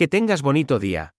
Que tengas bonito día.